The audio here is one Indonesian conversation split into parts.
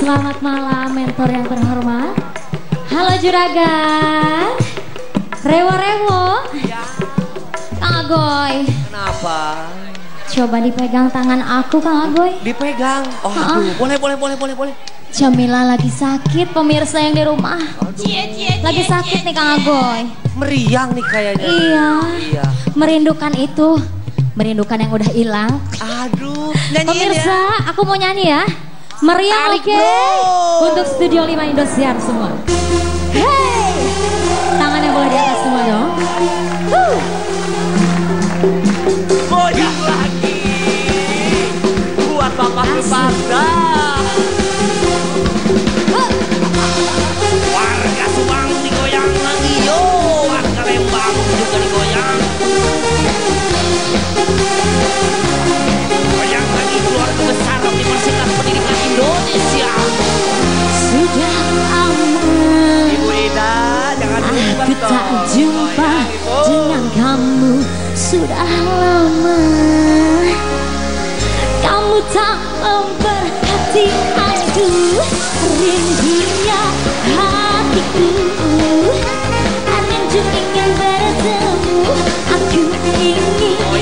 Selamat malam mentor yang terhormat. Halo Juragan. Rewo-rewo. Kang Agoy. Kenapa? Coba dipegang tangan aku Kang Agoy. Dipegang. Oh, Ah. aduh. Boleh, boleh, boleh, boleh, boleh. Jamila lagi sakit pemirsa yang di rumah. Lagi sakit nih Kang Agoy. Meriang nih kayaknya. Iya. Iya. Merindukan itu. Merindukan yang udah hilang. Aduh. Nyanyiin Pemirsa, ya. aku mau nyanyi ya. Tarik, oke. bro. Untuk Studio 5 Indosiar semua. Hey! Tangannya boleh di atas semua dong. Huh. Sudah lama kamu tak memperhatikanku. Rindunya hatiku. Rindu ingin bertemu. Aku ingin dirimu.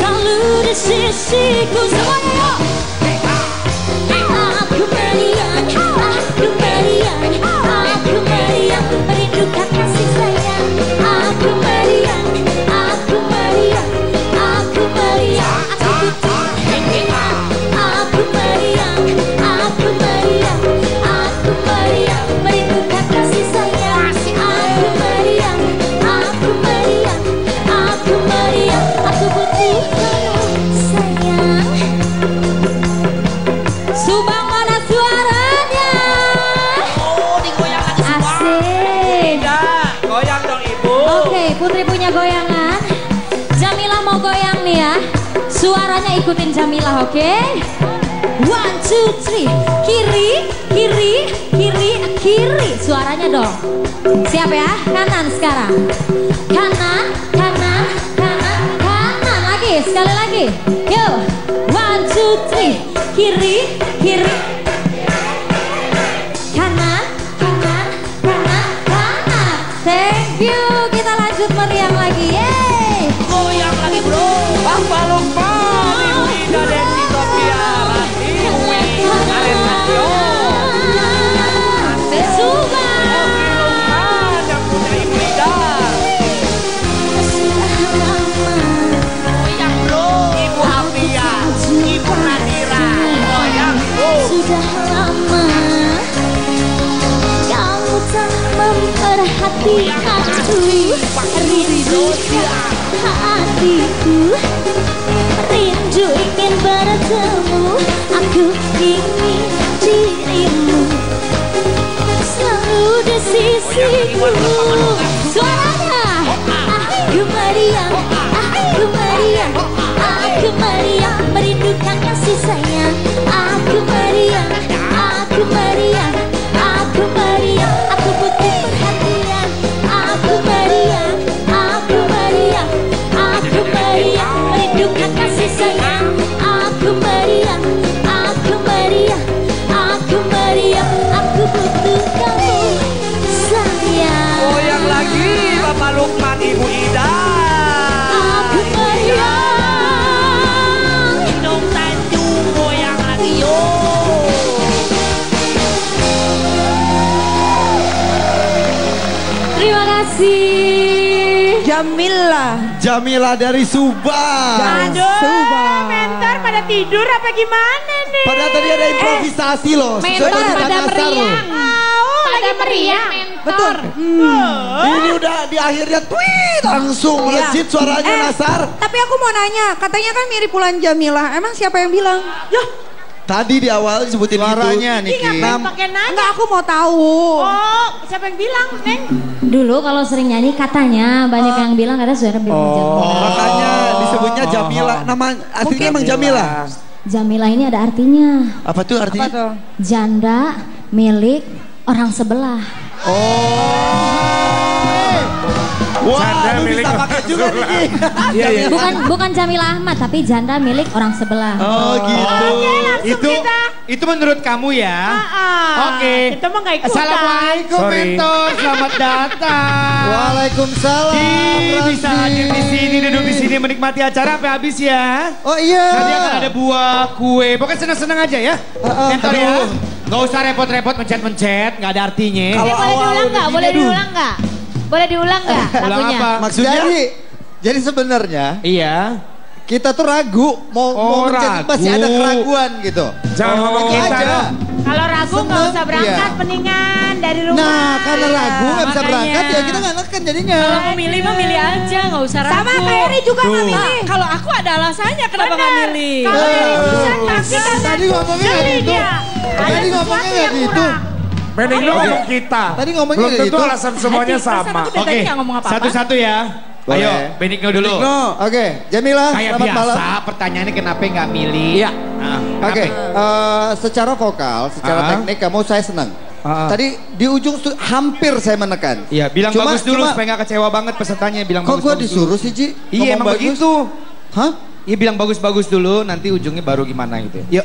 Selalu di sisiku semuanya yuk. Ikutin Jamila, oke? One, two, three. Kiri, kiri, kiri, kiri. Suaranya dong. Siap ya? Kanan sekarang. Kanan, kanan, kanan, kanan. Lagi, sekali lagi. Yuk. One, two, three. Kiri, kiri. Hatiku Rindu ingin bertemu Aku ingin dirimu. Aku Aku Aku meriang Merindukan kasih sayang. Aku Jamila. Jamila dari Subang. Aduh, Subang. mentor pada tidur apa gimana nih? Padahal tadi ada improvisasi loh. Sesuai Mentor dengan pada loh. meriang Tahu, Pada lagi meriang Betul. Ini udah di akhirnya tweet langsung Iya. melejit suaranya Eh, Nasar. Tapi aku mau nanya, katanya kan mirip Pulan Jamila. Emang siapa yang bilang? Ya, Tadi di awal disebutin Suaranya gitu. Niki. Nam- pakai nanya. Enggak, aku mau tahu. Oh, siapa yang bilang, Neng? Dulu kalau sering nyanyi katanya banyak yang bilang katanya suara Bimo Oh, Jamila. makanya disebutnya Jamila. Nama aslinya emang Jamila. Jamila ini ada artinya. Apa tuh artinya? Apa tuh? Janda milik orang sebelah. Oh. Wah, Janda lu milik bisa pakai juga nih. Iya, iya. Bukan bukan Jamila Ahmad tapi janda milik orang sebelah. Oh gitu. Itu itu menurut kamu ya? Oke. Kita mah nggak ikutan. Assalamualaikum Sorry. mentor, selamat datang. Waalaikumsalam. Ih, bisa hadir di sini, duduk di sini menikmati acara sampai habis ya. Oh iya. Nanti akan ada buah, kue, pokoknya senang-senang aja ya. Heeh. Mentor ya. Nggak usah repot-repot mencet-mencet, nggak ada artinya. Kalau boleh diulang gini, Boleh diulang nggak? Boleh diulang nggak Ulang lagunya? apa? Maksudnya? Jadi, jadi sebenarnya Iya. kita tuh ragu mau mau Oh, mencet masih ada ragu. keraguan gitu. Jangan ngomong Itu kita aja. Kalau ragu nggak usah berangkat, iya. mendingan dari rumah. Nah, karena ragu nggak bisa Makanya. berangkat ya kita nggak neken jadinya. Kalau mau milih mah milih aja, nggak usah ragu. Sama kayak Eri juga nggak Nah, milih. Kalau aku ada alasannya kenapa nggak milih. Kalau dari Eh, urusan pasti kan Tadi ngomongnya nggak gitu. dia. Ada Tadi ngomongnya nggak gitu. Mending lu ngomong kita. Tadi ngomongnya Belum tentu gitu. alasan semuanya sama. apa-apa. Satu-satu ya. Boleh. Ayo, Benigno dulu. No. Oke, Jamila, Kayak selamat biasa, malam. pertanyaannya kenapa nggak milih? Iya. Nah, Oke, kenapa? eh, secara vokal, secara Ah. teknik kamu saya senang. Ah. Tadi di ujung hampir saya menekan. Iya, bilang Cuma- bagus dulu cuma- supaya nggak kecewa banget pesertanya. Bilang Kok bagus. gua disuruh sih, Ji? Iya, emang bagus? begitu. Hah? Iya, bilang bagus-bagus dulu, nanti ujungnya baru gimana gitu. Yuk,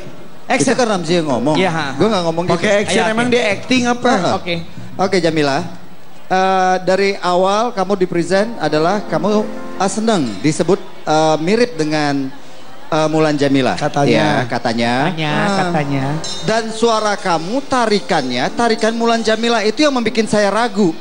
Itu action. kan Ramzi yang ngomong. Iya. Gue nggak ngomong gitu. Pakai action Ayo, emang oke. dia acting apa? Oke. Oke Jamila, Eh, dari awal kamu di present adalah kamu eh, senang disebut eh, mirip dengan eh, Mulan Jamila. Katanya. Ya, katanya. Katanya, Ah. katanya. Dan suara kamu tarikannya, tarikan Mulan Jamila itu yang membuat saya ragu.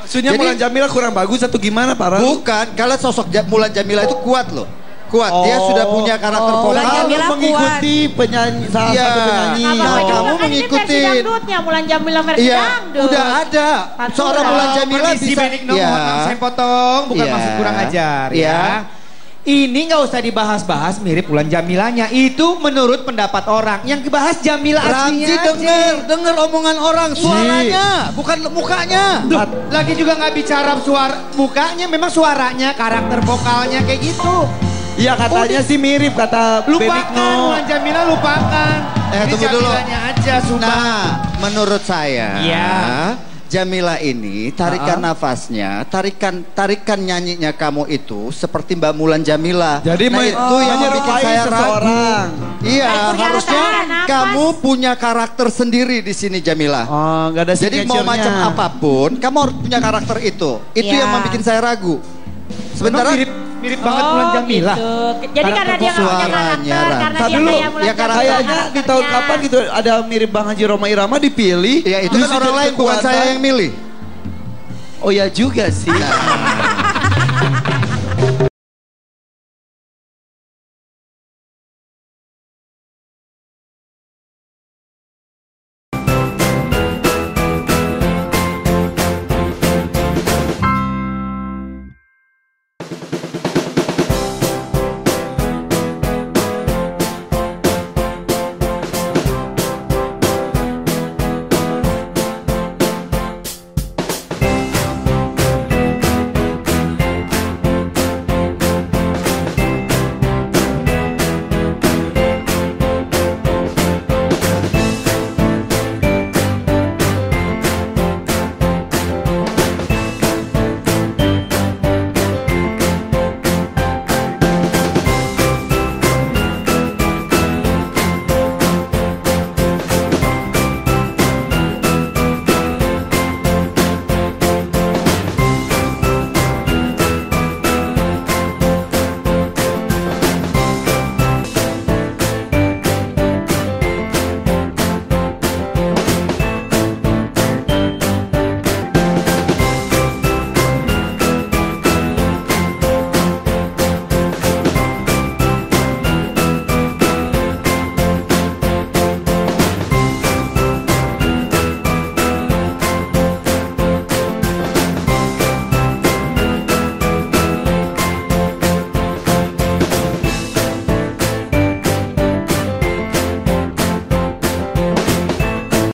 Maksudnya Jadi- Mulan Jamila kurang bagus atau gimana Pak? Bukan, kalau sosok Mulan Jamila itu kuat loh. Kuat, dia Oh. sudah punya karakter Oh, Mulan vokal. Jamila mengikuti penyanyi salah Iya. satu penyanyi. Nah, kamu kan mengikutin. dangdutnya, Mulan Jamila versi Iya, dangdut. udah ada. Pantura. Seorang Mulan Jamila Permisi bisa. Benigno, Iya. mohon maaf saya potong, bukan Iya. maksud kurang ajar Iya. ya. Ini nggak usah dibahas-bahas mirip Ulan Jamilanya. Itu menurut pendapat orang. Yang dibahas Jamila aslinya Ramzi aja. denger, denger omongan orang, suaranya, bukan mukanya. Duh, lagi juga nggak bicara suara mukanya, memang suaranya, karakter vokalnya kayak gitu. Iya katanya sih mirip kata Lupakan. Ulan Jamila, lupakan. Eh, Ini tunggu dulu. Jamilanya aja, sumpah. Nah, menurut saya, Iya. Jamila ini tarikan nafasnya, tarikan tarikan nyanyinya kamu itu seperti Mbak Mulan Jamila. Jadi nah, itu yang menyerupai bikin saya seseorang. ragu. Iya, punya harusnya kamu punya karakter sendiri di sini Jamila. Oh, nggak ada Jadi mau macam apa pun, kamu harus punya karakter itu. Itu Iya. yang membuat saya ragu. Sementara mirip mirip banget Oh, Ulan Jamila. gitu. Jadi karena dia nggak punya karakter, karena Tar dia dulu, kayak Mulan ya, Jamila Kayaknya di tahun kapan gitu ada mirip Bang Haji Roma Irama dipilih. ya itu kan orang lain bukan saya yang milih. Oh ya juga sih.